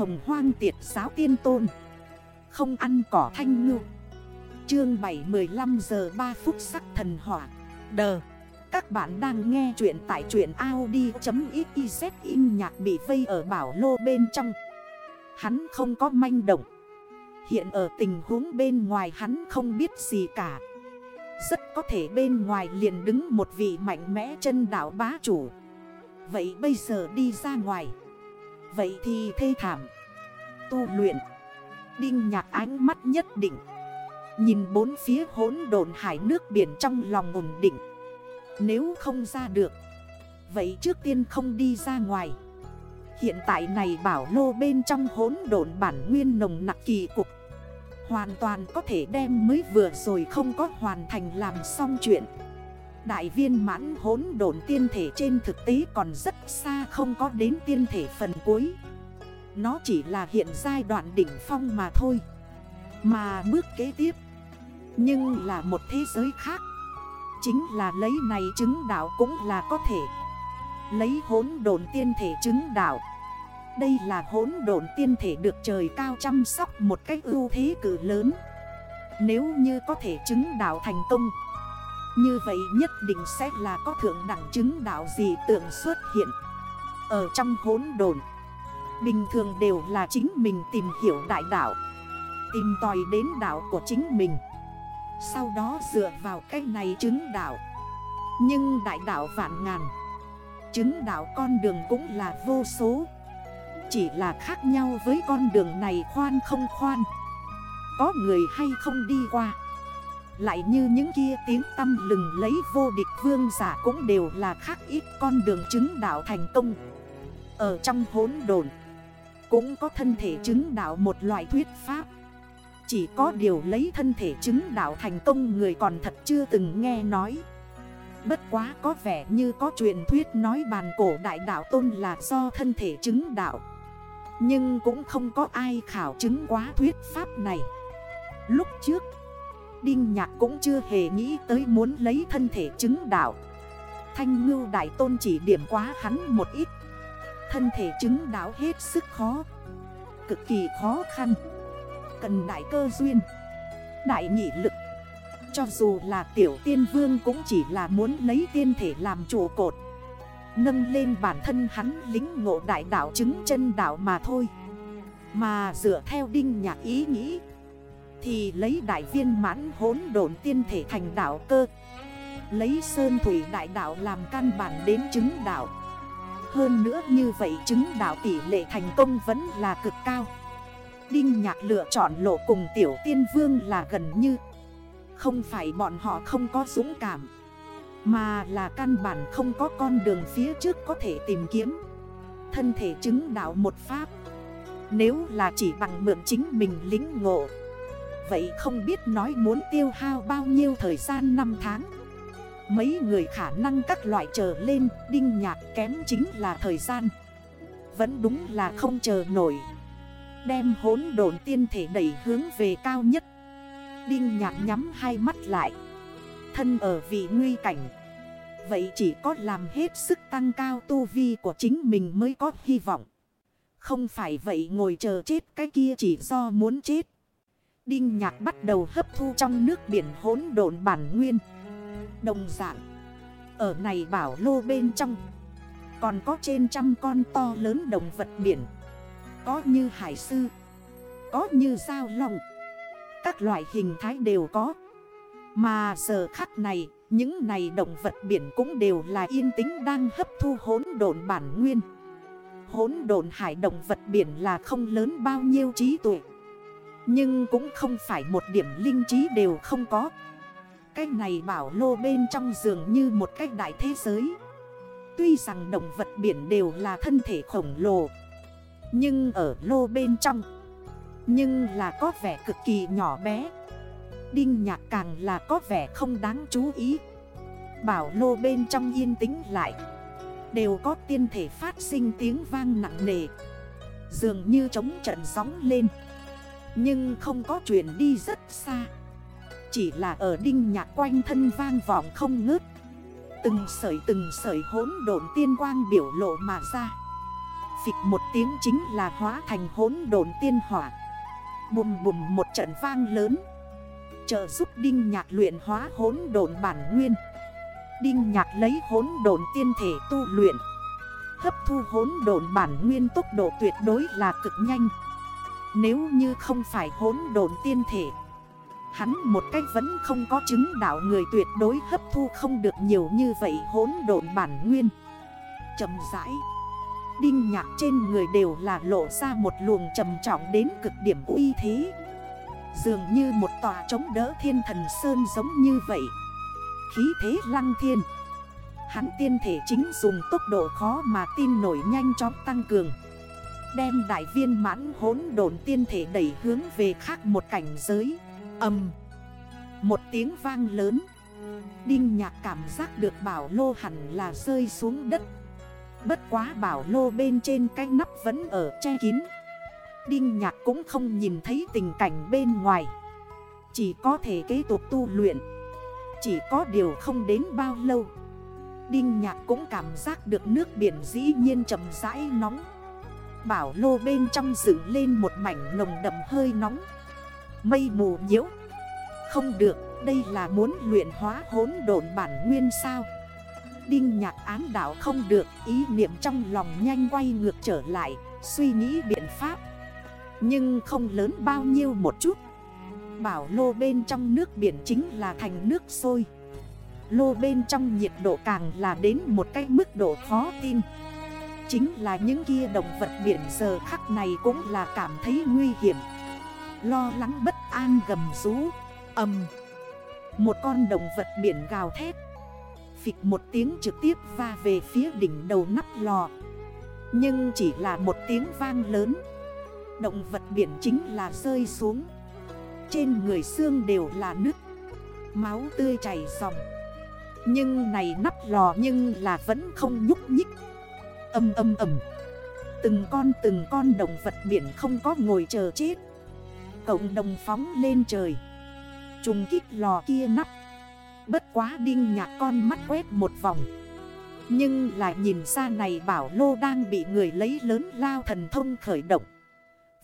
hồng hoang tiệt giáo tiên tôn. Không ăn cỏ thanh ngư. Chương 7 15 giờ 3 phút sắc thần hỏa. Đờ. Các bạn đang nghe chuyện tại chuyện Audi.xyz in nhạc bị vây ở bảo lô bên trong. Hắn không có manh động. Hiện ở tình huống bên ngoài hắn không biết gì cả. Rất có thể bên ngoài liền đứng một vị mạnh mẽ chân đảo bá chủ. Vậy bây giờ đi ra ngoài. Vậy thì thê thảm. Tu luyện. Đinh nhạc ánh mắt nhất định. Nhìn bốn phía hốn đồn hải nước biển trong lòng ổn định. Nếu không ra được, Vậy trước tiên không đi ra ngoài. Hiện tại này bảo lô bên trong hốn đồn bản nguyên nồng nặc kỳ cục. Hoàn toàn có thể đem mới vừa rồi không có hoàn thành làm xong chuyện. Đại viên mãn hốn đồn tiên thể trên thực tế còn rất xa không có đến tiên thể phần cuối. Nó chỉ là hiện giai đoạn đỉnh phong mà thôi, Mà bước kế tiếp Nhưng là một thế giới khác. Chính là lấy này chứng đạo cũng là có thể Lấy hốn đồn tiên thể chứng đạo. Đây là hốn đồn tiên thể được trời cao chăm sóc một cách ưu thế cử lớn. Nếu như có thể chứng đạo thành công như vậy nhất định sẽ là có thượng đẳng chứng đạo gì tượng xuất hiện. Ở trong hốn đồn Bình thường đều là chính mình tìm hiểu đại đạo, Tìm tòi đến đạo của chính mình. Sau đó dựa vào cái này chứng đạo. Nhưng đại đạo vạn ngàn, Chứng đạo con đường cũng là vô số. Chỉ là khác nhau với con đường này khoan không khoan. Có người hay không đi qua lại như những kia tiếng tâm lừng lấy vô địch vương giả cũng đều là khác ít con đường chứng đạo thành công. Ở trong hốn đồn Cũng có thân thể chứng đạo một loại thuyết pháp. Chỉ có điều lấy thân thể chứng đạo thành công người còn thật chưa từng nghe nói. Bất quá có vẻ như có truyền thuyết nói bàn cổ đại đạo tôn là do thân thể chứng đạo. Nhưng cũng không có ai khảo chứng quá thuyết pháp này. Lúc trước Đinh nhạc cũng chưa hề nghĩ tới muốn lấy thân thể chứng đạo. Thanh ngưu đại tôn chỉ điểm quá hắn một ít. Thân thể chứng đạo hết sức khó, Cực kỳ khó khăn. Cần đại cơ duyên, Đại nhị lực. Cho dù là tiểu tiên vương cũng chỉ là muốn lấy tiên thể làm trụ cột. Nâng lên bản thân hắn lính ngộ đại đạo chứng chân đạo mà thôi. Mà dựa theo đinh nhạc ý nghĩ thì lấy đại viên mãn hốn độn tiên thể thành đảo cơ. Lấy sơn thủy đại đảo làm căn bản đến chứng đảo Hơn nữa như vậy chứng đảo tỷ lệ thành công vẫn là cực cao. Đinh nhạc lựa chọn lộ cùng tiểu tiên vương là gần như. Không phải bọn họ không có dũng cảm, Mà là căn bản không có con đường phía trước có thể tìm kiếm. Thân thể chứng đạo một pháp. Nếu là chỉ bằng mượn chính mình lính ngộ vậy không biết nói muốn tiêu hao bao nhiêu thời gian năm tháng? Mấy người khả năng các loại trở lên, Đinh nhạc kém chính là thời gian. Vẫn đúng là không chờ nổi. Đem hốn đồn tiên thể đẩy hướng về cao nhất. Đinh nhạc nhắm hai mắt lại. Thân ở vị nguy cảnh. Vậy chỉ có làm hết sức tăng cao tu vi của chính mình mới có hy vọng. Không phải vậy ngồi chờ chết cái kia chỉ do muốn chết. Đinh nhạc bắt đầu hấp thu trong nước biển hỗn độn bản nguyên. Đồng dạng, Ở này bảo lô bên trong, Còn có trên trăm con to lớn động vật biển. Có như hải sư, Có như sao lòng Các loại hình thái đều có. Mà giờ khắc này, Những này động vật biển cũng đều là yên tĩnh đang hấp thu hỗn độn bản nguyên. Hỗn độn hải động vật biển là không lớn bao nhiêu trí tuệ nhưng cũng không phải một điểm linh trí đều không có. Cái này bảo lô bên trong giường như một cách đại thế giới. Tuy rằng động vật biển đều là thân thể khổng lồ, Nhưng ở lô bên trong, Nhưng là có vẻ cực kỳ nhỏ bé. Đinh nhạc càng là có vẻ không đáng chú ý. Bảo lô bên trong yên tĩnh lại, Đều có tiên thể phát sinh tiếng vang nặng nề. Dường như trống trận sóng lên nhưng không có chuyện đi rất xa. Chỉ là ở đinh nhạc quanh thân vang vọng không ngớt. Từng sợi từng sợi hốn độn tiên quang biểu lộ mà ra. Phịch một tiếng chính là hóa thành hốn độn tiên hỏa. Bùm bùm một trận vang lớn. Trợ giúp Đinh Nhạc luyện hóa hốn độn bản nguyên. Đinh Nhạc lấy hốn độn tiên thể tu luyện. Hấp thu hốn độn bản nguyên tốc độ tuyệt đối là cực nhanh. Nếu như không phải hốn đồn tiên thể, Hắn một cách vẫn không có chứng đạo người tuyệt đối hấp thu không được nhiều như vậy hốn độn bản nguyên. Chầm rãi, Đinh nhạc trên người đều là lộ ra một luồng trầm trọng đến cực điểm uy thế. Dường như một tòa chống đỡ thiên thần sơn giống như vậy. Khí thế lăng thiên, Hắn tiên thể chính dùng tốc độ khó mà tin nổi nhanh chóng tăng cường. Đem đại viên mãn hốn đồn tiên thể đẩy hướng về khác một cảnh giới. Âm Một tiếng vang lớn. Đinh nhạc cảm giác được bảo lô hẳn là rơi xuống đất. Bất quá bảo lô bên trên cái nắp vẫn ở che kín. Đinh nhạc cũng không nhìn thấy tình cảnh bên ngoài. Chỉ có thể kế tục tu luyện. Chỉ có điều không đến bao lâu. Đinh nhạc cũng cảm giác được nước biển dĩ nhiên chậm rãi nóng. Bảo lô bên trong dựng lên một mảnh nồng đậm hơi nóng. Mây mù nhiễu. Không được, đây là muốn luyện hóa hốn độn bản nguyên sao? Đinh nhạc án đảo không được Ý niệm trong lòng nhanh quay ngược trở lại Suy nghĩ biện pháp. Nhưng không lớn bao nhiêu một chút. Bảo lô bên trong nước biển chính là thành nước sôi. Lô bên trong nhiệt độ càng là đến một cái mức độ khó tin. Chính là những kia động vật biển giờ khắc này cũng là cảm thấy nguy hiểm. Lo lắng bất an gầm rú. Âm Một con động vật biển gào thét. Phịch một tiếng trực tiếp va về phía đỉnh đầu nắp lò. Nhưng chỉ là một tiếng vang lớn. Động vật biển chính là rơi xuống. Trên người xương đều là nước. Máu tươi chảy dòng. Nhưng này nắp lò nhưng là vẫn không nhúc nhích. Âm âm ầm. Từng con từng con động vật biển không có ngồi chờ chết. Cộng đồng phóng lên trời. Trùng kích lò kia nắp. Bất quá đinh nhạc con mắt quét một vòng. Nhưng lại nhìn ra này bảo lô đang bị người lấy lớn lao thần thông khởi động.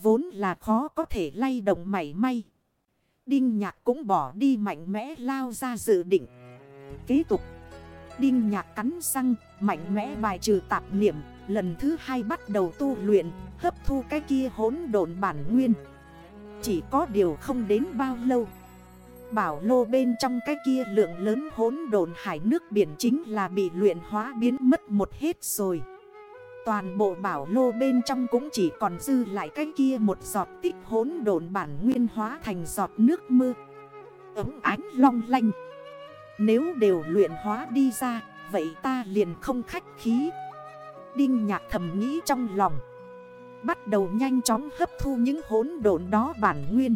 Vốn là khó có thể lay động mảy may. Đinh nhạc cũng bỏ đi mạnh mẽ lao ra dự định. Kế tục. Đinh nhạc cắn răng, mạnh mẽ bài trừ tạp niệm, Lần thứ hai bắt đầu tu luyện, Hấp thu cái kia hốn độn bản nguyên Chỉ có điều không đến bao lâu Bảo lô bên trong cái kia lượng lớn hốn đồn hải nước biển chính là bị luyện hóa biến mất một hết rồi. Toàn bộ bảo lô bên trong cũng chỉ còn dư lại cái kia một giọt tích hốn đồn bản nguyên hóa thành giọt nước mưa. Ấm ánh long lanh. Nếu đều luyện hóa đi ra, vậy ta liền không khách khí. Đinh nhạc thầm nghĩ trong lòng. Bắt đầu nhanh chóng hấp thu những hốn độn đó bản nguyên.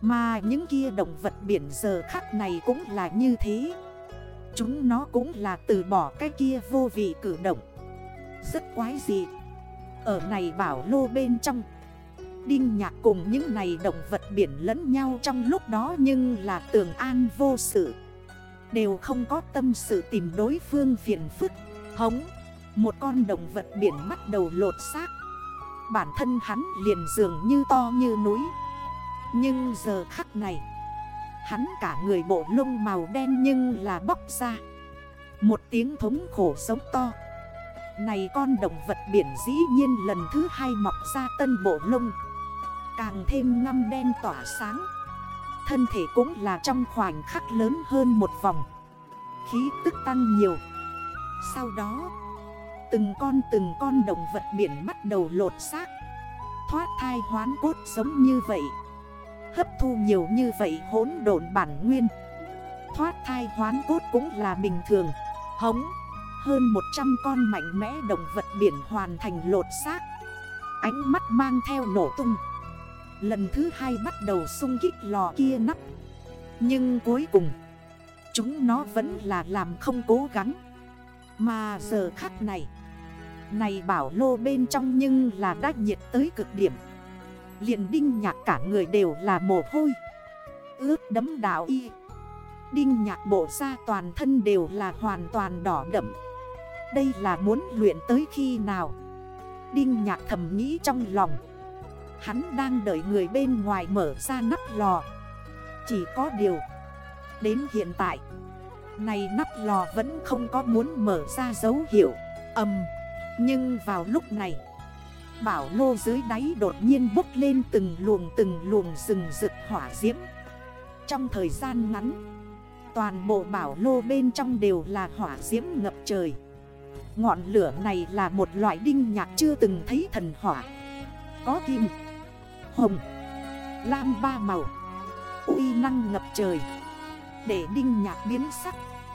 Mà những kia động vật biển giờ khắc này cũng là như thế Chúng nó cũng là từ bỏ cái kia vô vị cử động Rất quái dị Ở này bảo lô bên trong Đinh nhạc cùng những này động vật biển lẫn nhau trong lúc đó Nhưng là tường an vô sự Đều không có tâm sự tìm đối phương phiền phức. Hống, Một con động vật biển bắt đầu lột xác. Bản thân hắn liền dường như to như núi. Nhưng giờ khắc này, Hắn cả người bộ lông màu đen nhưng là bóc ra. Một tiếng thống khổ sống to. Này con động vật biển dĩ nhiên lần thứ hai mọc ra tân bộ lông. Càng thêm ngăm đen tỏa sáng. Thân thể cũng là trong khoảnh khắc lớn hơn một vòng. Khí tức tăng nhiều. Sau đó, Từng con từng con động vật biển bắt đầu lột xác. Thoát thai hoán cốt giống như vậy. Hấp thu nhiều như vậy hốn độn bản nguyên. Thoát thai hoán cốt cũng là bình thường. Hống, Hơn 100 con mạnh mẽ động vật biển hoàn thành lột xác. Ánh mắt mang theo nổ tung. Lần thứ hai bắt đầu xung kích lò kia nắp. Nhưng cuối cùng, Chúng nó vẫn là làm không cố gắng. Mà giờ khắc này Này bảo lô bên trong nhưng là đã nhiệt tới cực điểm. Liền đinh nhạc cả người đều là mồ hôi. Ướt đấm đảo y. Đinh nhạc bộ ra toàn thân đều là hoàn toàn đỏ đậm Đây là muốn luyện tới khi nào? Đinh nhạc thầm nghĩ trong lòng. Hắn đang đợi người bên ngoài mở ra nắp lò. Chỉ có điều, Đến hiện tại, Này nắp lò vẫn không có muốn mở ra dấu hiệu Âm Nhưng vào lúc này, Bảo lô dưới đáy đột nhiên bốc lên từng luồng từng luồng rừng rực hỏa diễm. Trong thời gian ngắn, Toàn bộ bảo lô bên trong đều là hỏa diễm ngập trời. Ngọn lửa này là một loại đinh nhạc chưa từng thấy thần hỏa. Có kim Hồng Lam ba màu uy năng ngập trời Để đinh nhạc biến sắc.